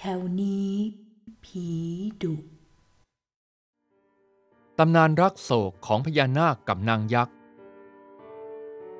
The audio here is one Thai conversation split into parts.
แถวนี้ ผีดุ ตำนานรักโศกของพญานาคกับนางยักษ์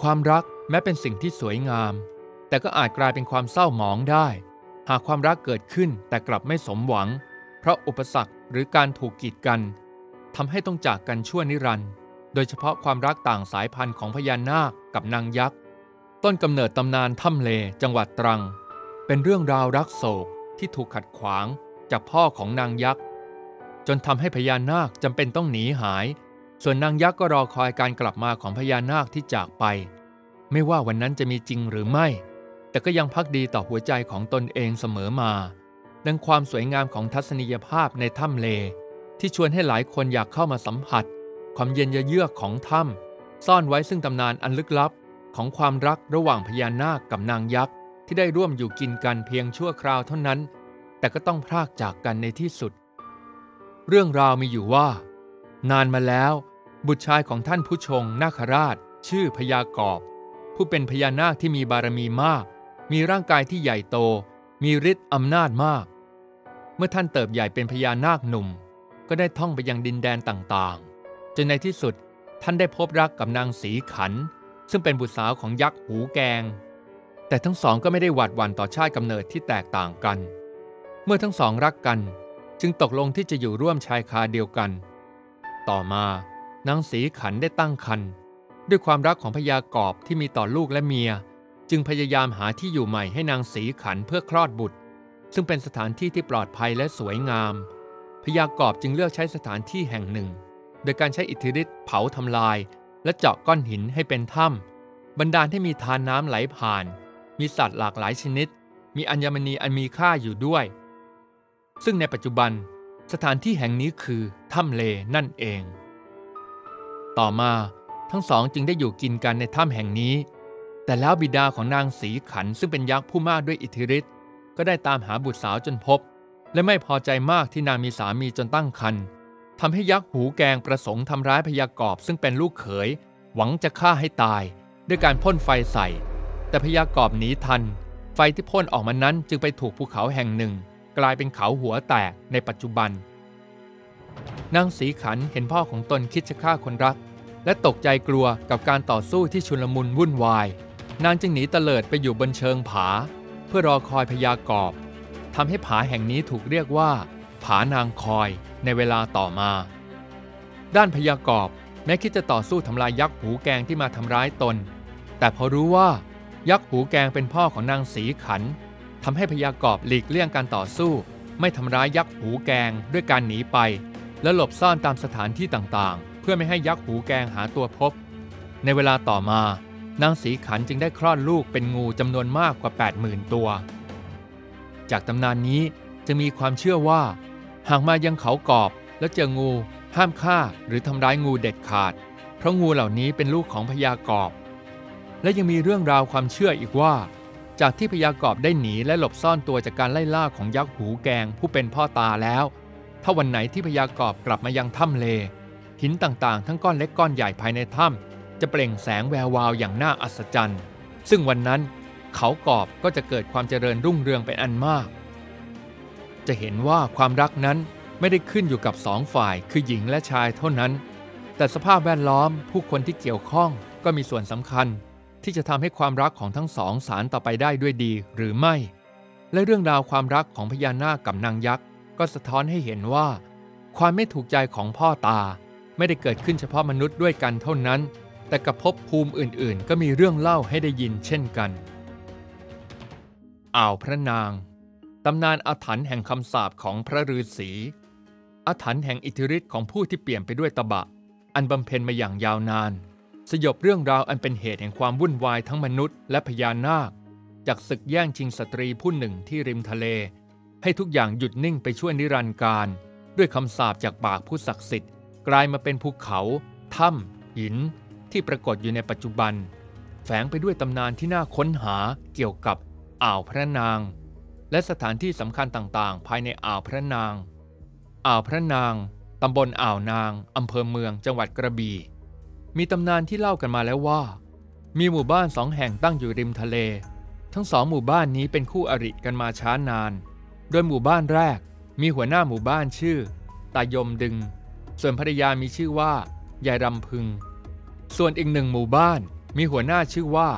ความรักแม้เป็นสิ่งที่สวยงาม แต่ก็อาจกลายเป็นความเศร้าหมองได้ หากความรักเกิดขึ้นแต่กลับไม่สมหวัง เพราะอุปสรรคหรือการถูกกีดกันทำให้ต้องจากกันชั่วนิรันดร์โดยเฉพาะความรักต่างสายพันธุ์ของพญานาคกับนางยักษ์ ต้นกำเนิดตำนานถ้ำเลจังหวัดตรัง เป็นเรื่องราวรักโศก ที่ถูกขัดขวางจากพ่อของนางยักษ์ จนทำให้พญานาคจำเป็นต้องหนีหาย ส่วนนางยักษ์ก็รอคอยการกลับมาของพญานาคที่จากไป ไม่ว่าวันนั้นจะมีจริงหรือไม่ แต่ก็ยังพักดีต่อหัวใจของตนเองเสมอมาดังความสวยงามของทัศนียภาพในถ้ำเล ที่ชวนให้หลายคนอยากเข้ามาสัมผัส ความเย็นเยือกของถ้ำซ่อนไว้ซึ่งตำนานอันลึกลับของความรักระหว่างพญานาคกับนางยักษ์ ที่ได้ร่วมอยู่กินกันเพียงชั่วคราวเท่านั้น แต่ก็ต้องพรากจากกันในที่สุด เรื่องราวมีอยู่ว่า นานมาแล้ว บุตรชายของท่านผู้ชงนาคราช ชื่อพญากอบ ผู้เป็นพญานาคที่มีบารมีมาก มีร่างกายที่ใหญ่โต มีฤทธิ์อำนาจมาก เมื่อท่านเติบใหญ่เป็นพญานาคหนุ่ม ก็ได้ท่องไปยังดินแดนต่างๆ จนในที่สุดท่านได้พบรักกับนางสีขัน ซึ่งเป็นบุตรสาวของยักษ์หูแกง แต่ทั้งสองก็ไม่ได้หวาดหวั่นต่อชาติกำเนิดที่แตกต่างกัน เมื่อทั้งสองรักกัน จึงตกลงที่จะอยู่ร่วมชายคาเดียวกัน ต่อมานางสีขันได้ตั้งครรภ์ด้วยความรักของพญากอบที่มีต่อลูกและเมีย จึงพยายามหาที่อยู่ใหม่ให้นางสีขันเพื่อคลอดบุตร ซึ่งเป็นสถานที่ที่ปลอดภัยและสวยงาม พญากอบจึงเลือกใช้สถานที่แห่งหนึ่ง โดยการใช้อิทธิฤทธิ์เผาทำลาย และเจาะก้อนหินให้เป็นถ้ำบรรดาลให้มีทานน้ำไหลผ่าน มีสัตว์หลากหลายชนิด มีอัญมณีอันมีค่าอยู่ด้วย ซึ่งในปัจจุบันสถานที่แห่งนี้คือถ้ำเลนั่นเอง ต่อมาทั้งสองจึงได้อยู่กินกันในถ้ำแห่งนี้ แต่แล้วบิดาของนางสีขันซึ่งเป็นยักษ์ผู้มากด้วยอิทธิฤทธิ์ก็ได้ตามหาบุตรสาวจนพบ และไม่พอใจมากที่นางมีสามีจนตั้งครรภ์ทำให้ยักษ์หูแกงประสงค์ทำร้ายพยากอบซึ่งเป็นลูกเขย หวังจะฆ่าให้ตาย ด้วยการพ่นไฟใส่ แต่พยากอบหนีทัน ไฟที่พ่นออกมานั้นจึงไปถูกภูเขาแห่งหนึ่ง กลายเป็นเขาหัวแตกในปัจจุบันนางสีขันเห็นพ่อของตนคิดจะฆ่าคนรัก และตกใจกลัวกับการต่อสู้ที่ชุลมุนวุ่นวาย นางจึงหนีเตลิดไปอยู่บนเชิงผา เพื่อรอคอยพยากอบทำให้ผาแห่งนี้ถูกเรียกว่า ผานางคอยในเวลาต่อมา ด้านพยากอบแม้คิดจะต่อสู้ทำลายยักษ์หูแกงที่มาทำร้ายตน แต่พอรู้ว่า ยักษ์หูแกงเป็นพ่อของนางสีขันทำให้พยากอบหลีกเลี่ยงการต่อสู้ ไม่ทำร้ายยักษ์หูแกงด้วยการหนีไป และหลบซ่อนตามสถานที่ต่างๆ เพื่อไม่ให้ยักษ์หูแกงหาตัวพบ ในเวลาต่อมานางสีขันจึงได้คลอดลูกเป็นงูจำนวนมากกว่า 80,000 ตัว จากตำนานนี้จะมีความเชื่อว่า หากมายังเขากอบแล้วเจองู ห้ามฆ่าหรือทำร้ายงูเด็ดขาด เพราะงูเหล่านี้เป็นลูกของพญากอบ และยังมีเรื่องราวความเชื่ออีกว่า จากที่พญากอบได้หนีและหลบซ่อนตัวจากการไล่ล่าของยักษ์หูแกงผู้เป็นพ่อตาแล้ว ถ้าวันไหนที่พญากอบกลับมายังถ้ำเล หินต่างๆ ทั้งก้อนเล็กก้อนใหญ่ภายในถ้ำจะเปล่งแสงแวววาวอย่างน่าอัศจรรย์ ซึ่งวันนั้นเขากอบก็จะเกิดความเจริญรุ่งเรืองเป็นอันมาก จะเห็นว่าความรักนั้นไม่ได้ขึ้นอยู่กับสองฝ่ายคือหญิงและชายเท่านั้น แต่สภาพแวดล้อมผู้คนที่เกี่ยวข้องก็มีส่วนสำคัญ ที่จะทำให้ความรักของทั้งสองสารต่อไปได้ด้วยดีหรือไม่ และเรื่องราวความรักของพญานาคกับนางยักษ์ก็สะท้อนให้เห็นว่า ความไม่ถูกใจของพ่อตา ไม่ได้เกิดขึ้นเฉพาะมนุษย์ด้วยกันเท่านั้น แต่กับภพภูมิอื่นๆ ก็มีเรื่องเล่าให้ได้ยินเช่นกันอ่าวพระนางตำนานอาถรรพ์แห่งคำสาปของพระฤาษีอาถรรพ์แห่งอิทธิฤทธิ์ของผู้ที่เปลี่ยมไปด้วยตบะ อันบำเพ็ญมาอย่างยาวนาน สยบเรื่องราวอันเป็นเหตุแห่งความวุ่นวายทั้งมนุษย์และพญานาค จากศึกแย่งชิงสตรีผู้หนึ่งที่ริมทะเล ให้ทุกอย่างหยุดนิ่งไปช่วยนิรันดร์การ ด้วยคำสาปจากปากผู้ศักดิ์สิทธิ์ กลายมาเป็นภูเขาถ้ำหิน ที่ปรากฏอยู่ในปัจจุบัน แฝงไปด้วยตำนานที่น่าค้นหาเกี่ยวกับอ่าวพระนาง และสถานที่สำคัญต่างๆ ภายในอ่าวพระนาง อ่าวพระนางตำบลอ่าวนางอำเภอเมืองจังหวัดกระบี่ มีตำนานที่เล่ากันมาแล้วว่า มีหมู่บ้านสองแห่งตั้งอยู่ริมทะเล ทั้งสองหมู่บ้านนี้เป็นคู่อริกันมาช้านาน โดยหมู่บ้านแรกมีหัวหน้าหมู่บ้านชื่อ ตายมดึง ส่วนภรรยามีชื่อว่ายายรำพึง ส่วนอีกหนึ่งหมู่บ้านมีหัวหน้าชื่อว่า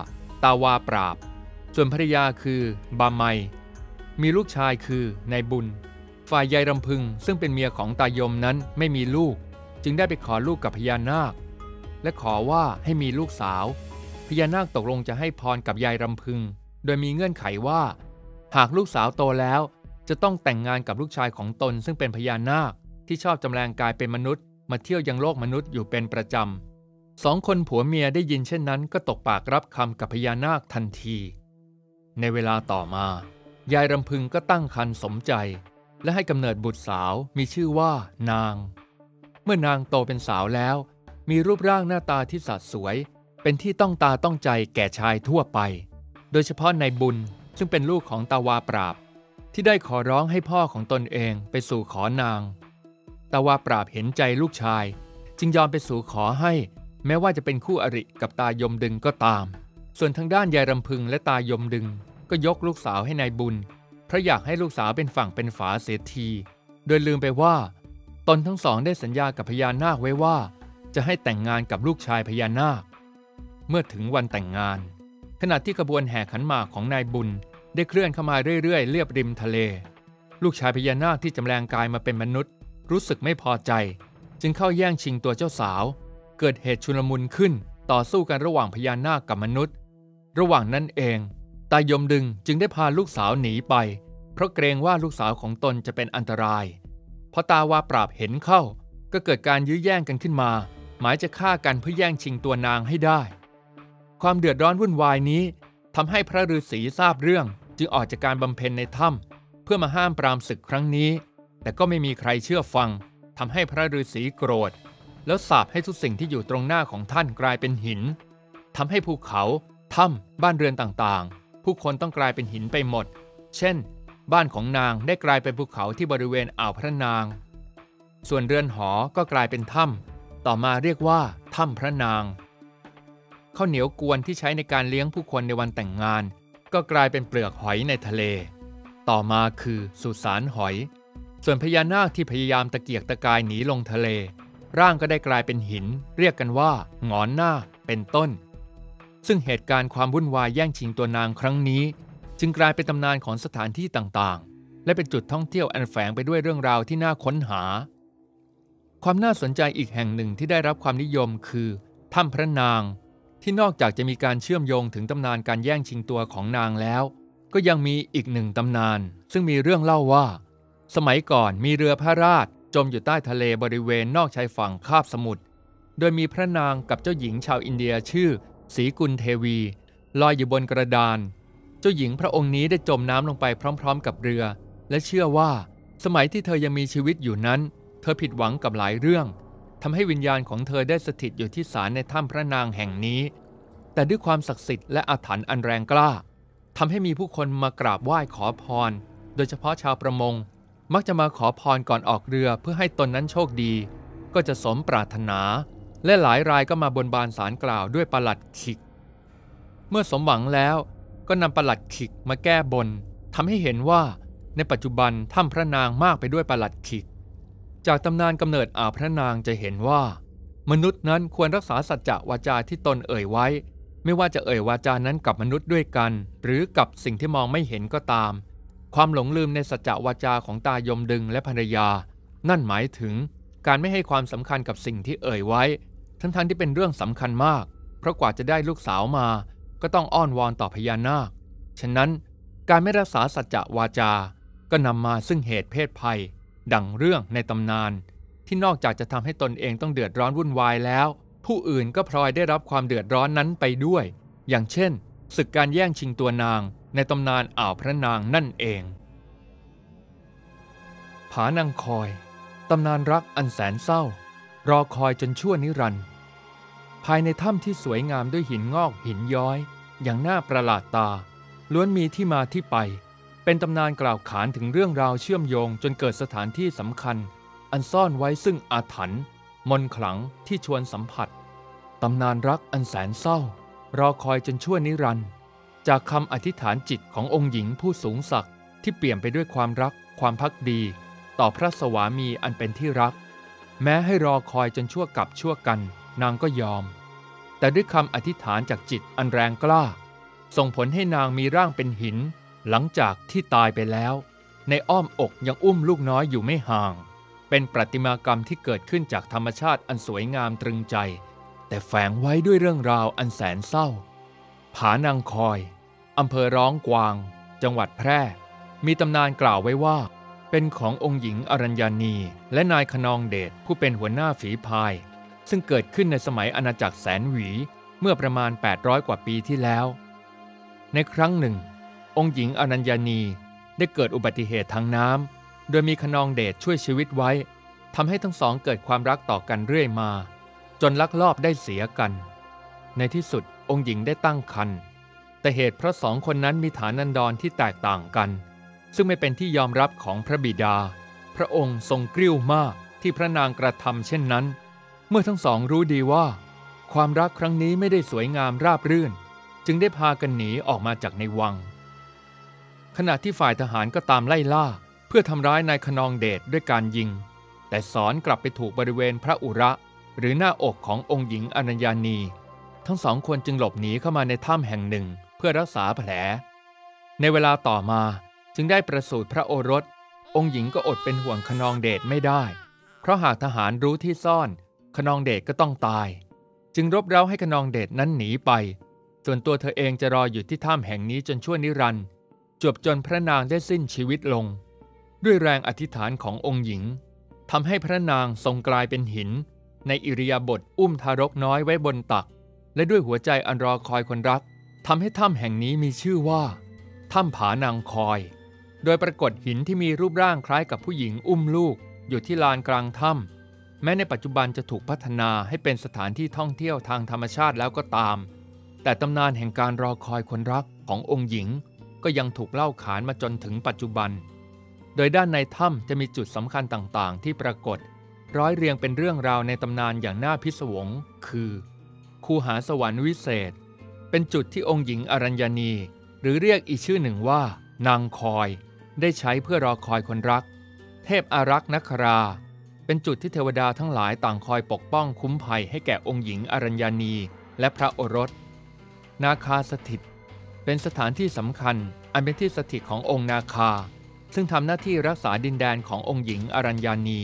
ตาวาปราบ ส่วนภรรยาคือบาไมมีลูกชายคือนายบุญ ฝ่ายยายรำพึงซึ่งเป็นเมียของตายมนั้นไม่มีลูก จึงได้ไปขอลูกกับพญานาค และขอว่าให้มีลูกสาว พญานาคตกลงจะให้พรกับยายรำพึง โดยมีเงื่อนไขว่า หากลูกสาวโตแล้ว จะต้องแต่งงานกับลูกชายของตนซึ่งเป็นพญานาคที่ชอบจำแรงกายเป็นมนุษย์ มาเที่ยวยังโลกมนุษย์อยู่เป็นประจำสองคนผัวเมียได้ยินเช่นนั้น ก็ตกปากรับคำกับพญานาคทันที ในเวลาต่อมา ยายรำพึงก็ตั้งครรภ์สมใจ และให้กำเนิดบุตรสาวมีชื่อว่า นาง เมื่อนางโตเป็นสาวแล้ว มีรูปร่างหน้าตาที่สัดสวย เป็นที่ต้องตาต้องใจแก่ชายทั่วไป โดยเฉพาะนายบุญซึ่งเป็นลูกของตาวาปราบ ที่ได้ขอร้องให้พ่อของตนเองไปสู่ขอนาง ตาวาปราบเห็นใจลูกชาย จึงยอมไปสู่ขอให้ แม้ว่าจะเป็นคู่อริกับตายมดึงก็ตาม ส่วนทางด้านยายรำพึงและตายมดึง ก็ยกลูกสาวให้นายบุญเพราะอยากให้ลูกสาวเป็นฝั่งเป็นฝาเสียที โดยลืมไปว่า ตนทั้งสองได้สัญญากับพญานาคไว้ว่า จะให้แต่งงานกับลูกชายพญานาค เมื่อถึงวันแต่งงาน ขณะที่ขบวนแห่ขันหมากของนายบุญได้เคลื่อนเข้ามาเรื่อยๆ เรียบริมทะเล ลูกชายพญานาคที่จำแรงกายมาเป็นมนุษย์ รู้สึกไม่พอใจ จึงเข้าแย่งชิงตัวเจ้าสาว เกิดเหตุชุลมุนขึ้นต่อสู้กันระหว่างพญานาคกับมนุษย์ ระหว่างนั้นเองตายมดึงจึงได้พาลูกสาวหนีไป เพราะเกรงว่าลูกสาวของตนจะเป็นอันตรายพอตาวาปราบเห็นเข้า ก็เกิดการยื้อแย่งกันขึ้นมา หมายจะฆ่ากันเพื่อแย่งชิงตัวนางให้ได้ ความเดือดร้อนวุ่นวายนี้ทำให้พระฤาษีทราบเรื่อง จึงออกจากการบำเพ็ญในถ้ำเพื่อมาห้ามปรามศึกครั้งนี้ แต่ก็ไม่มีใครเชื่อฟังทำให้พระฤาษีโกรธ แล้วสาปให้ทุกสิ่งที่อยู่ตรงหน้าของท่านกลายเป็นหินทำให้ภูเขาถ้ำบ้านเรือนต่างๆ ผู้คนต้องกลายเป็นหินไปหมด เช่น บ้านของนางได้กลายเป็นภูเขาที่บริเวณอ่าวพระนาง ส่วนเรือนหอก็กลายเป็นถ้ำ ต่อมาเรียกว่าถ้ำพระนางข้าวเหนียวกวนที่ใช้ในการเลี้ยงผู้คนในวันแต่งงาน ก็กลายเป็นเปลือกหอยในทะเล ต่อมาคือสุสานหอย ส่วนพญานาคที่พยายามตะเกียกตะกายหนีลงทะเล ร่างก็ได้กลายเป็นหิน เรียกกันว่าหงอนหน้าเป็นต้น ซึ่งเหตุการณ์ความวุ่นวายแย่งชิงตัวนางครั้งนี้ จึงกลายเป็นตำนานของสถานที่ต่างๆ และเป็นจุดท่องเที่ยวอันแฝงไปด้วยเรื่องราวที่น่าค้นหา ความน่าสนใจอีกแห่งหนึ่งที่ได้รับความนิยมคือถ้ำพระนาง ที่นอกจากจะมีการเชื่อมโยงถึงตำนานการแย่งชิงตัวของนางแล้ว ก็ยังมีอีกหนึ่งตำนาน ซึ่งมีเรื่องเล่าว่า สมัยก่อนมีเรือพระราชจมอยู่ใต้ทะเลบริเวณนอกชายฝั่งคาบสมุทรโดยมีพระนางกับเจ้าหญิงชาวอินเดียชื่อศรีกุลเทวี ลอยอยู่บนกระดาน เจ้าหญิงพระองค์นี้ได้จมน้ำลงไปพร้อม ๆ กับเรือ และเชื่อว่า สมัยที่เธอยังมีชีวิตอยู่นั้น เธอผิดหวังกับหลายเรื่องทำให้วิญญาณของเธอได้สถิตอยู่ที่ศาลในถ้ำพระนางแห่งนี้ แต่ด้วยความศักดิ์สิทธิ์และอาถรรพ์อันแรงกล้าทำให้มีผู้คนมากราบไหว้ขอพร โดยเฉพาะชาวประมง มักจะมาขอพรก่อนออกเรือเพื่อให้ตนนั้นโชคดี ก็จะสมปรารถนา และหลายรายก็มาบนบานสารกล่าวด้วยประหลัดขิก เมื่อสมหวังแล้วก็นำประหลัดขิกมาแก้บนทำให้เห็นว่าในปัจจุบันถ้ำพระนางมากไปด้วยประหลัดขิก จากตำนานกำเนิดอาพระนางจะเห็นว่า มนุษย์นั้นควรรักษาสัจจะวาจาที่ตนเอ่ยไว้ ไม่ว่าจะเอ่ยวาจานั้นกับมนุษย์ด้วยกัน หรือกับสิ่งที่มองไม่เห็นก็ตาม ความหลงลืมในสัจจะวาจาของตายมดึงและภรรยา นั่นหมายถึงการไม่ให้ความสำคัญกับสิ่งที่เอ่ยไว้ ทั้งๆทที่เป็นเรื่องสำคัญมาก เพราะกว่าจะได้ลูกสาวมา ก็ต้องอ้อนวอนต่อพญานาค ฉะนั้นการไม่รักษาสัจจะวาจา ก็นำมาซึ่งเหตุเพศภัย ดังเรื่องในตำนาน ที่นอกจากจะทำให้ตนเองต้องเดือดร้อนวุ่นวายแล้ว ผู้อื่นก็พลอยได้รับความเดือดร้อนนั้นไปด้วย อย่างเช่นศึกการแย่งชิงตัวนางในตำนานอ่าวพระนางนั่นเอง ผานางคอย ตำนานรักอันแสนเศร้า รอคอยจนชั่วนิรันดร์ภายในถ้ำที่สวยงามด้วยหินงอกหินย้อย อย่างน่าประหลาดตา ล้วนมีที่มาที่ไป เป็นตำนานกล่าวขานถึงเรื่องราวเชื่อมโยงจนเกิดสถานที่สำคัญ อันซ่อนไว้ซึ่งอาถรรพ์มนขลังที่ชวนสัมผัส ตำนานรักอันแสนเศร้า รอคอยจนชั่วนิรันดร์จากคำอธิษฐานจิตขององค์หญิงผู้สูงศักดิ์ที่เปี่ยมไปด้วยความรักความพักดี ต่อพระสวามีอันเป็นที่รัก แม้ให้รอคอยจนชั่วกับชั่วกัน นางก็ยอม แต่ด้วยคำอธิษฐานจากจิตอันแรงกล้า ส่งผลให้นางมีร่างเป็นหิน หลังจากที่ตายไปแล้ว ในอ้อมอกยังอุ้มลูกน้อยอยู่ไม่ห่าง เป็นประติมากรรมที่เกิดขึ้นจากธรรมชาติอันสวยงามตรึงใจ แต่แฝงไว้ด้วยเรื่องราวอันแสนเศร้า ผานางคอยอำเภอร้องกวาง จังหวัดแพร่ มีตำนานกล่าวไว้ว่า เป็นขององค์หญิงอรัญญานี และนายขนองเดชผู้เป็นหัวหน้าฝีพาย ซึ่งเกิดขึ้นในสมัยอาณาจักรแสนหวี เมื่อประมาณ 800 กว่าปีที่แล้ว ในครั้งหนึ่ง องค์หญิงอนัญญานีได้เกิดอุบัติเหตุทางน้ำ โดยมีขนองเดชช่วยชีวิตไว้ทำให้ทั้งสองเกิดความรักต่อกันเรื่อยมา จนลักลอบได้เสียกัน ในที่สุดองค์หญิงได้ตั้งครรภ์แต่เหตุเพราะสองคนนั้นมีฐานันดรที่แตกต่างกัน ซึ่งไม่เป็นที่ยอมรับของพระบิดา พระองค์ทรงกริ้วมากที่พระนางกระทำเช่นนั้น เมื่อทั้งสองรู้ดีว่า ความรักครั้งนี้ไม่ได้สวยงามราบรื่น จึงได้พากันหนีออกมาจากในวัง ขณะที่ฝ่ายทหารก็ตามไล่ล่า เพื่อทำร้ายนายขนองเดชด้วยการยิง แต่สอนกลับไปถูกบริเวณพระอุระ หรือหน้าอกขององค์หญิงอนัญญานี ทั้งสองคนจึงหลบหนีเข้ามาในถ้ำแห่งหนึ่งเพื่อรักษาแผล ในเวลาต่อมาจึงได้ประสูติพระโอรส องค์หญิงก็อดเป็นห่วงขนองเดชไม่ได้ เพราะหากทหารรู้ที่ซ่อน ขนองเดชก็ต้องตาย จึงรบเร้าให้ขนองเดชนั้นหนีไป ส่วนตัวเธอเองจะรออยู่ที่ถ้ำแห่งนี้จนชั่วนิรันดร์ จวบจนพระนางได้สิ้นชีวิตลง ด้วยแรงอธิษฐานขององค์หญิงทำให้พระนางทรงกลายเป็นหิน ในอิริยาบถอุ้มทารกน้อยไว้บนตัก และด้วยหัวใจอันรอคอยคนรักทำให้ถ้ำแห่งนี้มีชื่อว่าถ้ำผานางคอย โดยปรากฏหินที่มีรูปร่างคล้ายกับผู้หญิงอุ้มลูก อยู่ที่ลานกลางถ้ำแม้ในปัจจุบันจะถูกพัฒนาให้เป็นสถานที่ท่องเที่ยวทางธรรมชาติแล้วก็ตาม แต่ตำนานแห่งการรอคอยคนรักขององค์หญิง ก็ยังถูกเล่าขานมาจนถึงปัจจุบัน โดยด้านในถ้ำจะมีจุดสำคัญต่างๆ ที่ปรากฏ ร้อยเรียงเป็นเรื่องราวในตำนานอย่างน่าพิศวง คือคูหาสวรรค์วิเศษ เป็นจุดที่องค์หญิงอรัญญานี หรือเรียกอีกชื่อหนึ่งว่า นางคอย ได้ใช้เพื่อรอคอยคนรัก เทพอารักษ์นครา เป็นจุดที่เทวดาทั้งหลายต่างคอยปกป้องคุ้มภัยให้แก่องค์หญิงอรัญญานี และพระโอรส นาคาสถิต เป็นสถานที่สำคัญอันเป็นที่สถิตขององค์นาคา ซึ่งทำหน้าที่รักษาดินแดนขององค์หญิงอรัญญานี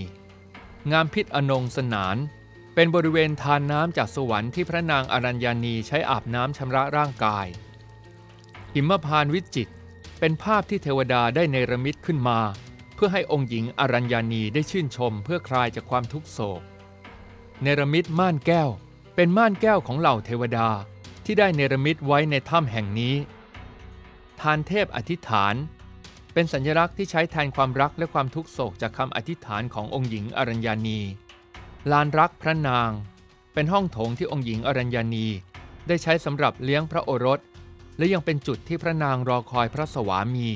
งามพิษอนงสนาน เป็นบริเวณทานน้ำจากสวรรค์ที่พระนางอรัญญานีใช้อาบน้ำชำระร่างกาย หิมพานวิจิตเป็นภาพที่เทวดาได้เนรมิตขึ้นมา เพื่อให้องค์หญิงอรัญญานีได้ชื่นชมเพื่อคลายจากความทุกโศก เนรมิตม่านแก้ว เป็นม่านแก้วของเหล่าเทวดา ที่ได้เนรมิตไว้ในถ้ำแห่งนี้ ทานเทพอธิษฐาน เป็นสัญลักษณ์ที่ใช้แทนความรักและความทุกโศกจากคำอธิษฐานขององค์หญิงอรัญญานี ลานรักพระนาง เป็นห้องโถงที่องค์หญิงอรัญญานี ได้ใช้สำหรับเลี้ยงพระโอรส และยังเป็นจุดที่พระนางรอคอยพระสวามี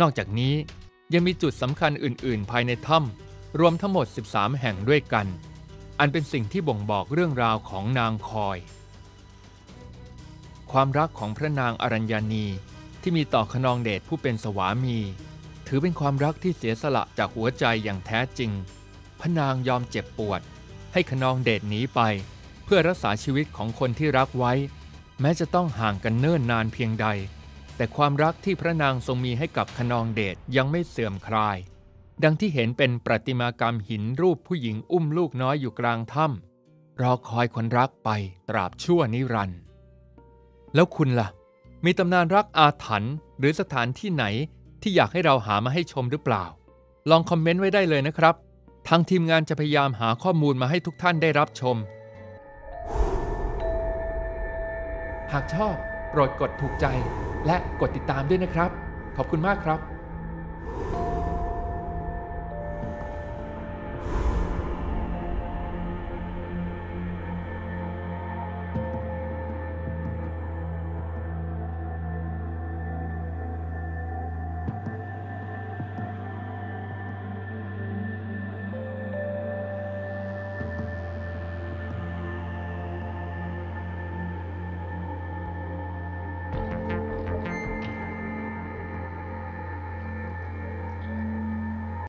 นอกจากนี้ยังมีจุดสำคัญอื่น ๆ ภายในถ้ำรวมทั้งหมด 13 แห่งด้วยกัน อันเป็นสิ่งที่บ่งบอกเรื่องราวของนางคอย ความรักของพระนางอรัญญานีที่มีต่อขนองเดชผู้เป็นสวามี ถือเป็นความรักที่เสียสละจากหัวใจอย่างแท้จริง พระนางยอมเจ็บปวด ให้ขนองเดชหนีไป เพื่อรักษาชีวิตของคนที่รักไว้ แม้จะต้องห่างกันเนิ่นนานเพียงใด แต่ความรักที่พระนางทรงมีให้กับขนองเดชยังไม่เสื่อมคลาย ดังที่เห็นเป็นประติมากรรมหินรูปผู้หญิงอุ้มลูกน้อยอยู่กลางถ้ำรอคอยคนรักไปตราบชั่วนิรันดร์ แล้วคุณล่ะ มีตำนานรักอาถรรพ์หรือสถานที่ไหนที่อยากให้เราหามาให้ชมหรือเปล่า ลองคอมเมนต์ไว้ได้เลยนะครับ ทางทีมงานจะพยายามหาข้อมูลมาให้ทุกท่านได้รับชม หากชอบโปรดกดถูกใจและกดติดตามด้วยนะครับ ขอบคุณมากครับ